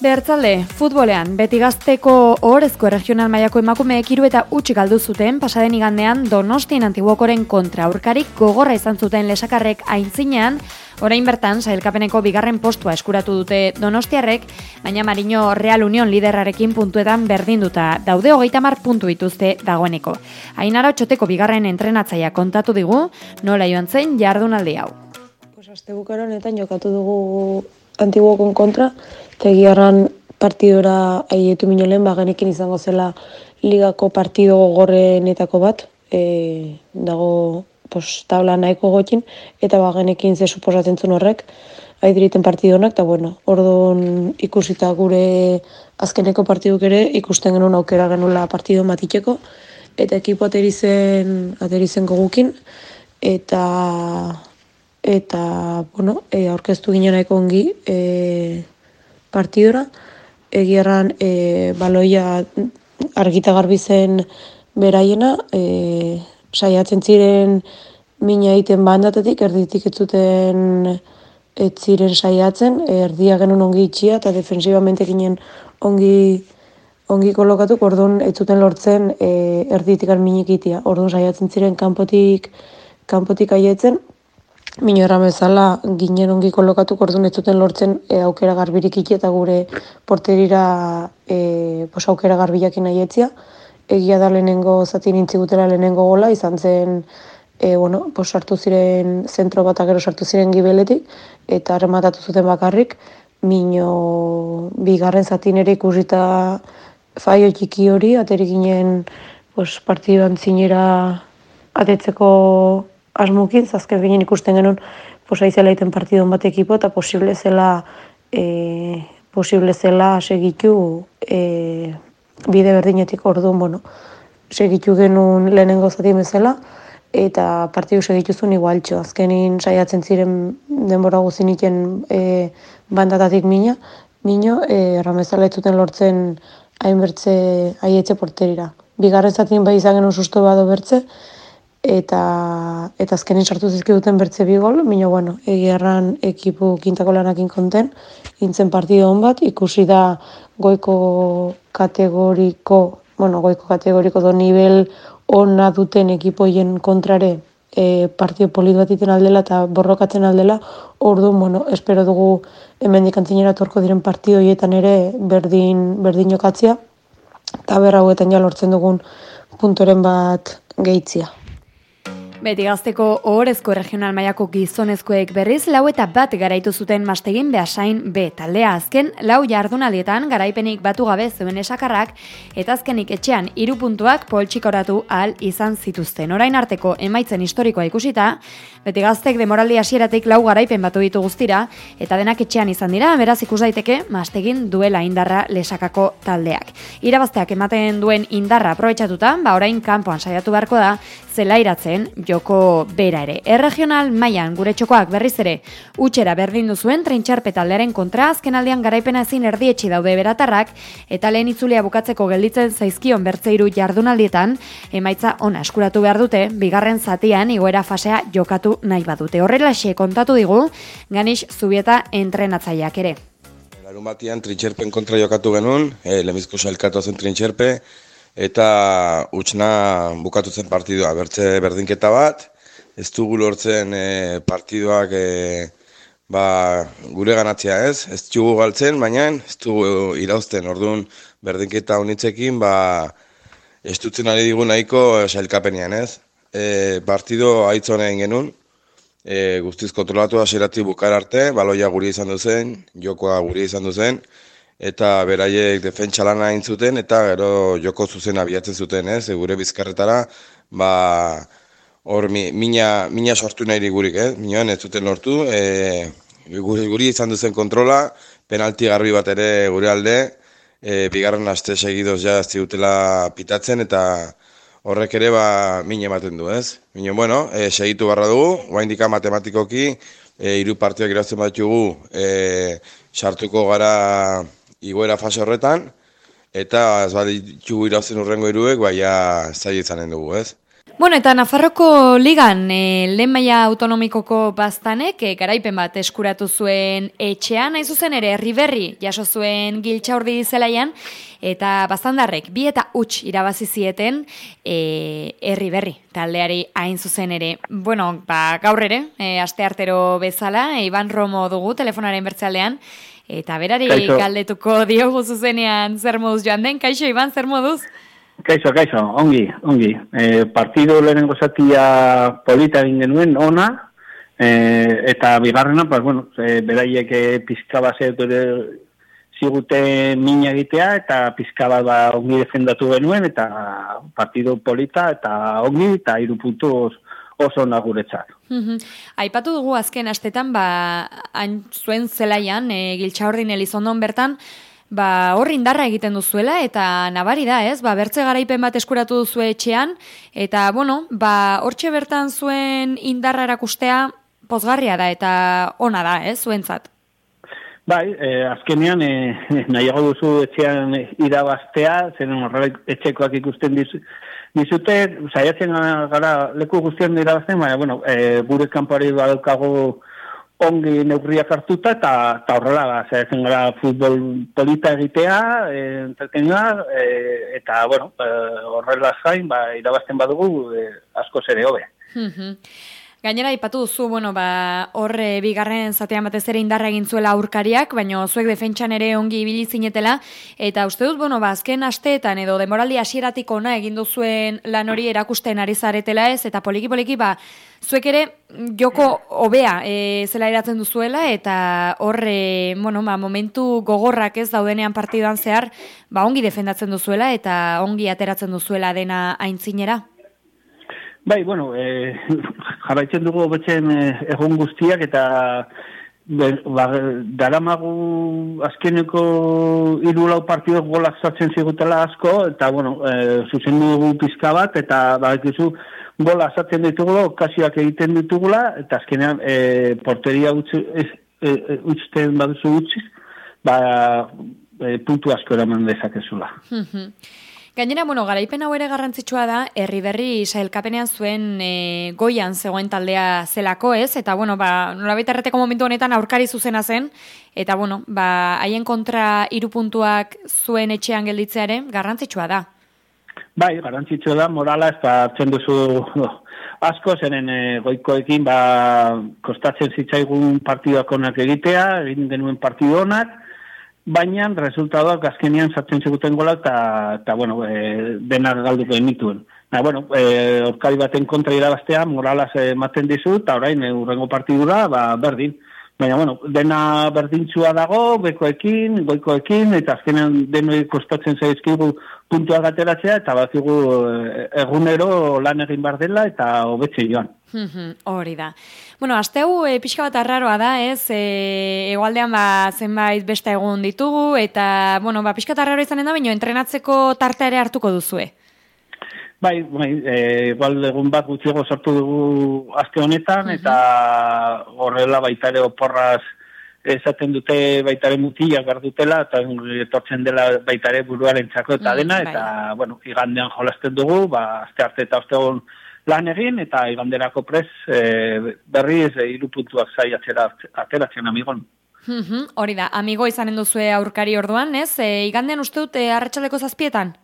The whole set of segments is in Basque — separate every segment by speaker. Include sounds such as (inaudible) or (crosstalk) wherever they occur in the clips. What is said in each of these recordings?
Speaker 1: Bertzalde, futbolean, beti gazteko ohorezko regional mailako emakumeek hiru eta utxik galdu zuten pasaden igandean Donostien antiguokoren kontra aurkarik gogorra izan zuten lesakarrek aintzinean, orain bertan sailkapeneko bigarren postua eskuratu dute Donostiarrek, baina Marino Real Union liderrarekin puntuetan berdinduta daude hogeita mar puntu dituzte dagoeneko. Ainara txoteko bigarren entrenatzaia kontatu digu, nola joan zen jardunaldi hau.
Speaker 2: Pues aste bukaronetan jokatu dugu antiguokon kontra, tegiarran partidora aietu minolen, bagenekin izango zela ligako partido gogorrenetako bat, e, dago pos, tabla nahiko gotin, eta bagenekin ze suposatzen zuen horrek, aidiriten partidonak, eta bueno, orduan ikusita gure azkeneko partiduk ere, ikusten genuen aukera genula partido matiteko, eta ekipo aterizen, aterizen gogukin, eta eta bueno, e, aurkeztu ginen nahiko ongi e, partidora. Egierran e, baloia argita garbi zen beraiena, e, saiatzen ziren mina egiten bandatetik, erditik ez zuten ez ziren saiatzen, erdia genuen ongi itxia eta defensibamente ginen ongi ongi kolokatu, orduan ez zuten lortzen e, erditik minik itia. Orduan saiatzen ziren kanpotik kanpotik aietzen, Mino bezala ginen ongi kolokatu orduan ez zuten lortzen e, aukera garbirik iki eta gure porterira e, pos, aukera garbiak inaietzia. Egia da lehenengo zati nintzi gutela lehenengo gola, izan zen e, bueno, pos, sartu ziren zentro bat agero sartu ziren gibeletik eta rematatu zuten bakarrik. Mino bigarren zati nire ikusita faio txiki hori, ateri ginen pos, partiduan zinera atetzeko asmukin, zazken ginen ikusten genuen posa izela iten partidon bat ekipo, eta posible zela, e, posible zela segitu e, bide berdinetik orduan, bueno, segitu genuen lehenengo zati bezala, eta partidu segitu zuen igualtxo. Azkenin saiatzen ziren denbora guzin iten e, bandatatik mina, mino, e, ramezala ez zuten lortzen hainbertze aietxe porterira. Bigarren zatin bai izan genuen susto bado bertze, eta eta azkenin sartu zizki duten bertze bi gol, baina bueno, egierran ekipu kintako lanakin konten, intzen partido hon bat, ikusi da goiko kategoriko, bueno, goiko kategoriko do nivel ona duten ekipoien kontrare e, partido polit bat iten aldela eta borrokatzen aldela, orduan, bueno, espero dugu hemen dikantzinera torko diren partido hietan ere berdin, berdin jokatzia, eta berra ja lortzen dugun puntoren bat gehitzia.
Speaker 1: Beti gazteko ohorezko regional mailako gizonezkoek berriz lau eta bat garaitu zuten mastegin behasain B taldea azken lau jardunaldietan garaipenik batu gabe zuen esakarrak eta azkenik etxean hiru puntuak poltsikoratu ahal izan zituzten. Orain arteko emaitzen historikoa ikusita, beti gaztek demoraldi hasieratik lau garaipen batu ditu guztira eta denak etxean izan dira, beraz ikus daiteke mastegin duela indarra lesakako taldeak. Irabazteak ematen duen indarra aprobetxatuta, ba orain kanpoan saiatu beharko da, zelairatzen joko bera ere. Erregional mailan gure txokoak berriz ere utxera berdin duzuen trentxarpe taldearen kontra azken aldean garaipena ezin erdietxi daude beratarrak eta lehen itzulea bukatzeko gelditzen zaizkion bertzeiru jardunaldietan emaitza ona eskuratu behar dute bigarren zatian igoera fasea jokatu nahi badute. Horrela xe kontatu digu ganix zubieta entrenatzaileak ere.
Speaker 3: Larun batian trintxerpen kontra jokatu genuen, eh, lemizko salkatu zen trintxerpe, eta utxna bukatu zen partidua, bertze berdinketa bat, ez dugu lortzen e, partiduak e, ba, gure ganatzea ez, ez dugu galtzen, baina ez dugu irauzten, orduan berdinketa honitzekin, ba, ez dutzen ari digu nahiko sailkapenean ez. E, partido aitzonean genuen, e, guztiz kontrolatu hasierati bukar arte, baloia guri izan duzen, jokoa guri izan duzen, eta beraiek defentsa lana egin zuten eta gero joko zuzen abiatzen zuten, ez? gure bizkarretara, ba hor mina, mina sortu nahi gurik, eh? Minoan ez zuten lortu, e, guri, guri izan duzen kontrola, penalti garbi bat ere gure alde, e, bigarren aste segidoz ja ziutela pitatzen eta horrek ere ba mine ematen du, ez? Mino, bueno, e, segitu barra dugu, guain dika matematikoki, e, iru partioak irazten bat jugu, e, sartuko gara igoera fase horretan, eta ez badi txugu irauzen urrengo iruek, baina zai izanen dugu, ez?
Speaker 1: Bueno, eta Nafarroko ligan, e, lehen maia autonomikoko baztanek, e, garaipen bat eskuratu zuen etxean, nahi zuzen ere, riberri jaso zuen giltxaurdi zelaian, eta baztandarrek, bi eta huts irabazi zieten, e, herri berri, taldeari hain zuzen ere. Bueno, ba, gaur ere, e, aste artero bezala, Iban Romo dugu telefonaren bertzealdean, eta berari galdetuko diogu zuzenean zer moduz joan den, kaixo, Iban, zer moduz?
Speaker 4: Kaixo, kaixo, ongi, ongi. E, partido lehenengo zatia polita egin genuen, ona, e, eta bigarrena, pues, bueno, e, beraiek pizka bat zigute mina egitea, eta pizka bat ba, ongi defendatu genuen, eta partido polita, eta ongi, eta irupuntu oso naguretzak.
Speaker 1: Aipatu dugu azken astetan, ba, hain zuen zelaian, e, giltxaurdin elizondon bertan, ba, hor indarra egiten duzuela, eta nabari da, ez? Ba, bertze garaipen bat eskuratu duzu etxean, eta, bueno, ba, hortxe bertan zuen indarra erakustea pozgarria da, eta ona da, ez, zuentzat?
Speaker 4: Bai, eh, azkenean, eh, (laughs) nahiago duzu etxean irabaztea, zen horrela etxekoak ikusten dizu, dizute, saiatzen gara leku guztien irabazten, baina, bueno, eh, gure kanpari badaukago ongi neurriak hartuta eta ta horrela ba saiatzen gara futbol polita egitea, eh entretenua eh, eta bueno, eh, horrela zain ba irabazten badugu eh, asko ere hobe.
Speaker 1: Gainera ipatu duzu, bueno, ba, horre bigarren zatean batez ere indarra egin zuela aurkariak, baino zuek defentsan ere ongi ibili zinetela, eta uste dut, bueno, ba, azken asteetan edo demoraldi hasieratik ona egin duzuen lan hori erakusten ari zaretela ez, eta poliki-poliki, ba, zuek ere joko hobea e, zela eratzen duzuela, eta horre, bueno, ba, momentu gogorrak ez daudenean partiduan zehar, ba, ongi defendatzen duzuela, eta ongi ateratzen duzuela dena aintzinera.
Speaker 4: Bai, bueno, e, jarraitzen dugu betzen e, egun guztiak eta ba, daramagu azkeneko irulau partidok golak zartzen zigutela asko eta, bueno, e, zuzen dugu pizka bat eta badakizu gola zartzen ditugula, okasioak egiten ditugula eta azkenean e, porteria utzi, ez, e, utzten baduzu utziz, ba, e, puntu asko eraman dezakezula.
Speaker 1: Gainera, bueno, garaipen hau ere garrantzitsua da, herri berri sailkapenean zuen e, goian zegoen taldea zelako ez, eta bueno, ba, nola erreteko momentu honetan aurkari zuzena zen, eta bueno, ba, haien kontra irupuntuak zuen etxean gelditzeare, garrantzitsua da.
Speaker 4: Bai, garrantzitsua da, morala ez da hartzen duzu asko, zenen e, goikoekin, ba, kostatzen zitzaigun partiduak onak egitea, egin denuen partidu onak, baina resultadoak azkenian sartzen ziguten gola eta, eta bueno, e, denak galduko emituen. Na, bueno, e, orkari baten kontra irabaztea, moralaz ematen dizu, eta orain, e, urrengo partidura, ba, berdin. Baina, bueno, dena berdintzua dago, bekoekin, goikoekin, eta azkenean denoi kostatzen zaizkigu puntua gateratzea, eta bat e, egunero lan egin bar dela, eta hobetxe joan.
Speaker 1: Hori da. Bueno, aste hau e, pixka bat arraroa da, ez? E, egualdean ba, zenbait beste egun ditugu, eta, bueno, ba, pixka arraroa izanen da, baina entrenatzeko tartea ere hartuko duzue.
Speaker 4: Bai, bai, e, igual egun bat gutxiago sortu dugu aste honetan, eta horrela baita ere oporraz esaten dute baitare mutilak gardutela, eta etortzen dela baitare buruaren txako eta mm, dena, eta, bueno, igandean jolasten dugu, ba, aste arte eta aste lan egin, eta iganderako prez e, berriz e, irupuntuak zai ateratzen amigon.
Speaker 1: Hori da, amigo izanen duzue aurkari orduan, ez? E, igandean uste dute arratsaleko zazpietan?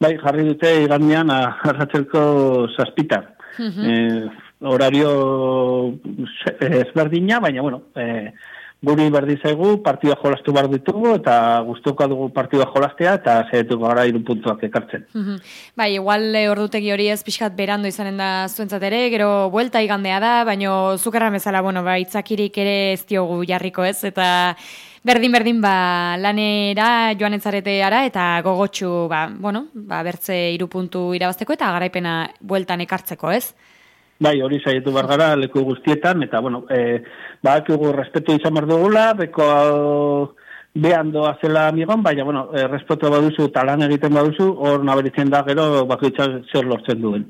Speaker 4: Bai, jarri dute igandean arratsaleko zazpitan. e, horario ezberdina, baina, bueno, e, guri berdi zaigu, partida jolastu bar ditugu, eta guztuko dugu partida jolastea, eta zehetuko gara irun puntuak ekartzen.
Speaker 1: bai, igual eh, ordutegi hori ez pixkat berando izanen da zuentzat ere, gero buelta igandea da, baino zukerra bezala, bueno, ba, itzakirik ere ez diogu jarriko ez, eta berdin-berdin ba, lanera joan ara, eta gogotxu, ba, bueno, ba, bertze irupuntu irabazteko, eta garaipena bueltan ekartzeko ez?
Speaker 4: Bai, hori saietu bar gara leku guztietan eta bueno, eh badakigu respetu izan bar dugula, beko behan doa zela amigon, baina, bueno, e, respetu baduzu, talan egiten baduzu, hor naberitzen da gero, bakoitza zer lortzen duen.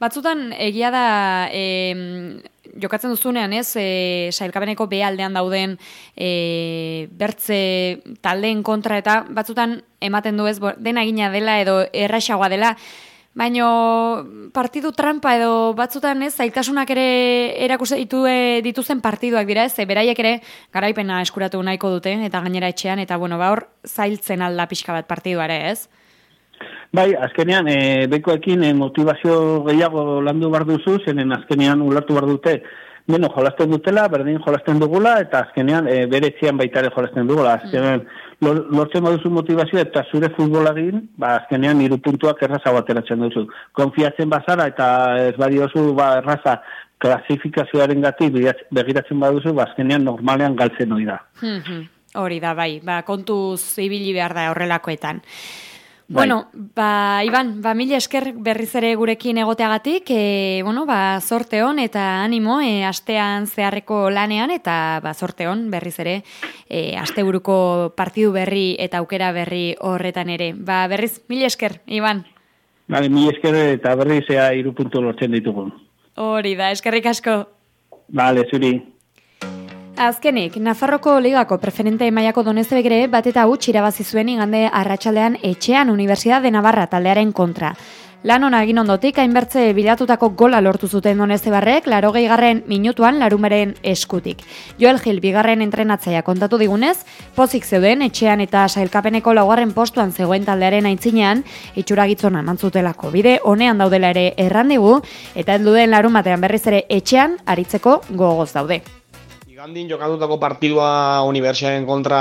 Speaker 1: Batzutan, egia da, e, jokatzen duzunean, ez, e, sailkabeneko behaldean dauden e, bertze taldeen kontra, eta batzutan ematen du ez, dena egina dela edo erraixagoa dela, Baino partidu trampa edo batzutan ez, zailtasunak ere erakuste ditu dituzen partiduak dira ez, beraiek ere garaipena eskuratu nahiko dute eta gainera etxean, eta bueno, ba hor zailtzen alda pixka bat partiduare ez?
Speaker 4: Bai, azkenean, e, bekoekin e, motivazio gehiago landu bar duzu, zenen azkenean ulertu bar dute, Beno, jolasten dutela, berdin jolasten dugula, eta azkenean e, bere etxean baita ere jolasten dugula. Azkenean, lortzen baduzu motivazio eta zure futbolagin, ba, azkenean hiru puntuak erraza bateratzen duzu. Konfiatzen bazara eta ez badiozu ba, erraza klasifikazioaren gati begiratzen baduzu, ba, azkenean normalean galtzen hori da.
Speaker 1: Hori da, bai, ba, kontuz ibili behar da horrelakoetan. Bai. Bueno, ba, Iban, ba, mila esker berriz ere gurekin egoteagatik, e, bueno, ba, sorte hon eta animo, e, astean zeharreko lanean, eta ba, sorte hon berriz ere, e, asteburuko partidu berri eta aukera berri horretan ere. Ba, berriz, mila esker, Iban.
Speaker 4: Bale, mila esker eta berriz ea irupuntu lortzen ditugun.
Speaker 1: Hori da, eskerrik asko.
Speaker 4: Bale, zuri.
Speaker 1: Azkenik, Nafarroko ligako preferente mailako donezte begre bat eta huts irabazi zuen igande arratsaldean etxean Universidad de Navarra taldearen kontra. Lan hona egin ondotik, hainbertze bilatutako gola lortu zuten donezte barrek, laro garren minutuan larumeren eskutik. Joel Gil, bigarren entrenatzaia kontatu digunez, pozik zeuden etxean eta sailkapeneko laugarren postuan zegoen taldearen aintzinean, itxura gitzona mantzutelako bide, honean daudela ere errandigu, eta helduden larumatean berriz ere etxean, aritzeko gogoz daude.
Speaker 5: Igandin jokatutako partidua unibertsiaren kontra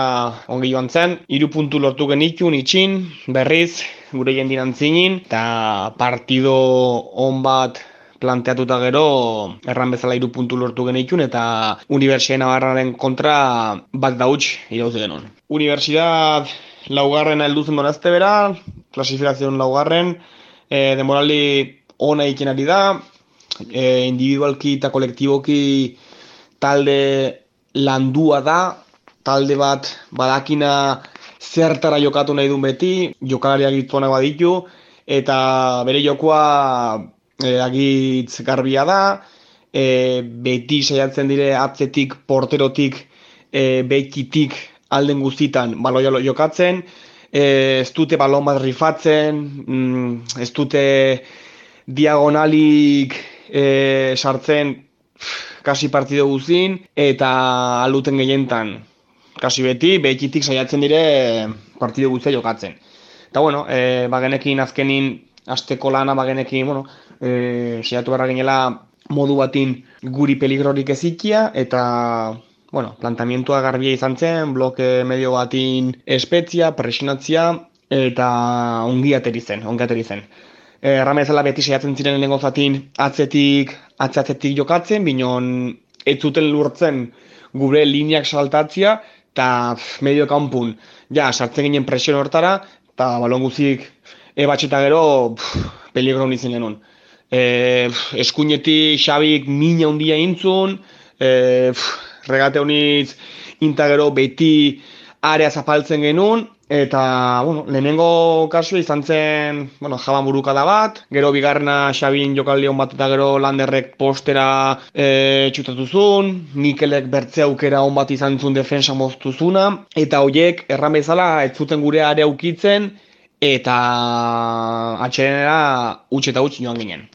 Speaker 5: ongi joan zen, iru puntu lortu genitun itxin, berriz, gure jendin antzinin, eta partido on bat planteatuta gero, erran bezala iru puntu lortu genitun, eta unibertsiaren abarraren kontra bat dauts irauz genuen. Universidad laugarren helduzen donazte bera, klasifikazion laugarren, e, demorali ona iken ari da, e, individualki eta kolektiboki talde landua da, talde bat badakina zertara jokatu nahi du beti, jokalariak gituanak baditu, eta bere jokoa e, agitz garbia da, e, beti saiatzen dire atzetik, porterotik, e, bekitik alden guztitan baloia jokatzen, e, ez dute balon bat rifatzen, mm, ez dute diagonalik e, sartzen, kasi partido guzin, eta aluten gehientan, kasi beti, behikitik saiatzen dire partido guztia jokatzen. Eta bueno, e, bagenekin azkenin, azteko lana bagenekin, bueno, e, saiatu barra genela modu batin guri peligrorik ezikia, eta bueno, plantamientua garbia izan zen, bloke medio batin espetzia, presionatzia, eta ongi ateri zen, ongi ateri zen. Eh, Erramezala beti saiatzen ziren lehenengo zatin atzetik, atzetik jokatzen, binon ez zuten lurtzen gure lineak saltatzia, eta medio kanpun, ja, sartzen ginen presion hortara, eta balon guzik ebatxeta gero, pff, peligro nintzen genuen. E, eskuinetik xabik mina handia intzun, e, regate honitz intagero beti area zapaltzen genuen, Eta, bueno, lehenengo kasu izan zen, bueno, jaban burukada bat, gero bigarrena Xabin jokaldion bat eta gero Landerrek postera e, txutatu zuen, Mikelek bertze aukera hon bat izan zuen defensa moztu zuna, eta horiek erran bezala ez zuten gure are aukitzen, eta atxerenera utxe eta utxe joan ginen.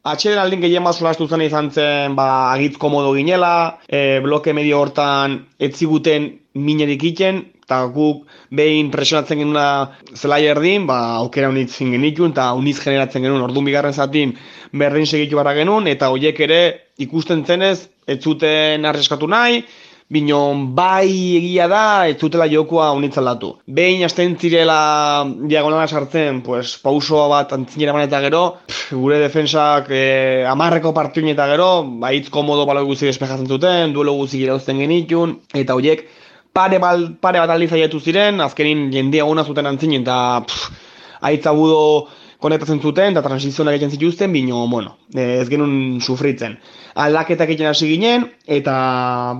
Speaker 5: Atxeden aldin gehien bat solastu zen izan zen, ba, agitz komodo ginela, e, bloke medio hortan ez ziguten minerik iten, eta guk behin presionatzen genuna zelai erdin, ba, aukera unitzen genitun, eta uniz generatzen genuen, orduan bigarren zatin berdin segitu barra genuen, eta horiek ere ikusten zenez, ez zuten arreskatu nahi, Binon, bai egia da, ez zutela jokoa unitzen latu. Behin hasten zirela diagonala sartzen, pues, pausoa bat antzinera eta gero, gure defensak eh, amarreko partuin eta gero, baitz komodo balo guzik espejatzen zuten, duelo guzik irauzten genitun, eta horiek pare, bal, pare bat aldiz ziren, azkenin jendia guna zuten antzin, eta aitza budo konektatzen zuten, eta transizionak egiten zituzten, bino, bueno, ez genuen sufritzen. Aldaketak egiten hasi ginen, eta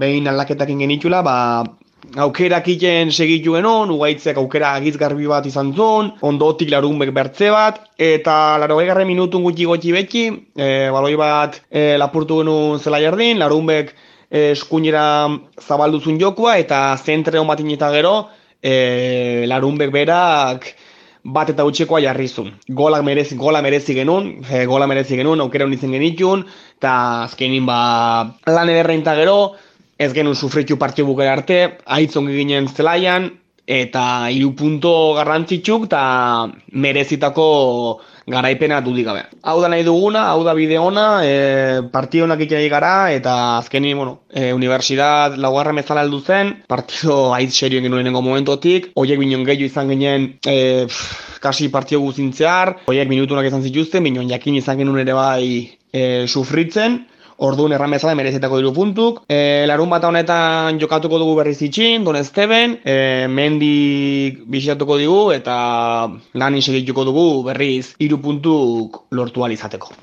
Speaker 5: behin aldaketak ingen itula, ba, aukerak egiten segitu genon, ugaitzek aukera agiz garbi bat izan zuen, ondotik larunbek bertze bat, eta laro garren minutun gutxi gotxi beti, e, baloi bat e, lapurtu genuen zela jardin, larunbek eskuinera zabalduzun jokua eta zentre hon eta gero e, larunbek berak bat eta utxekoa jarrizun. Gola merezi, gola merezi genuen, e, gola merezi genuen, aukera honitzen genitun, eta azkenin ba, lan ederrein gero, ez genuen sufritu partio bukera arte, aitzon ginen zelaian, eta hiru punto garrantzitsuk eta merezitako garaipena dudik gabe. Hau da nahi duguna, hau da bide ona, e, partio honak ikera gara, eta azkeni, bueno, e, universidad laugarra mezala aldu zen, partio aiz serioen genuen nengo momentotik, oiek bineon gehiu izan ginen, e, kasi partio guzintzear, oiek minutunak izan zituzten, bineon jakin izan genuen ere bai e, sufritzen, Orduan erran bezala merezetako diru puntuk. E, larun bat honetan jokatuko dugu berriz itxin, Don Esteban, e, mendi bisitatuko dugu eta lan segituko dugu berriz hiru puntuk lortu alizateko.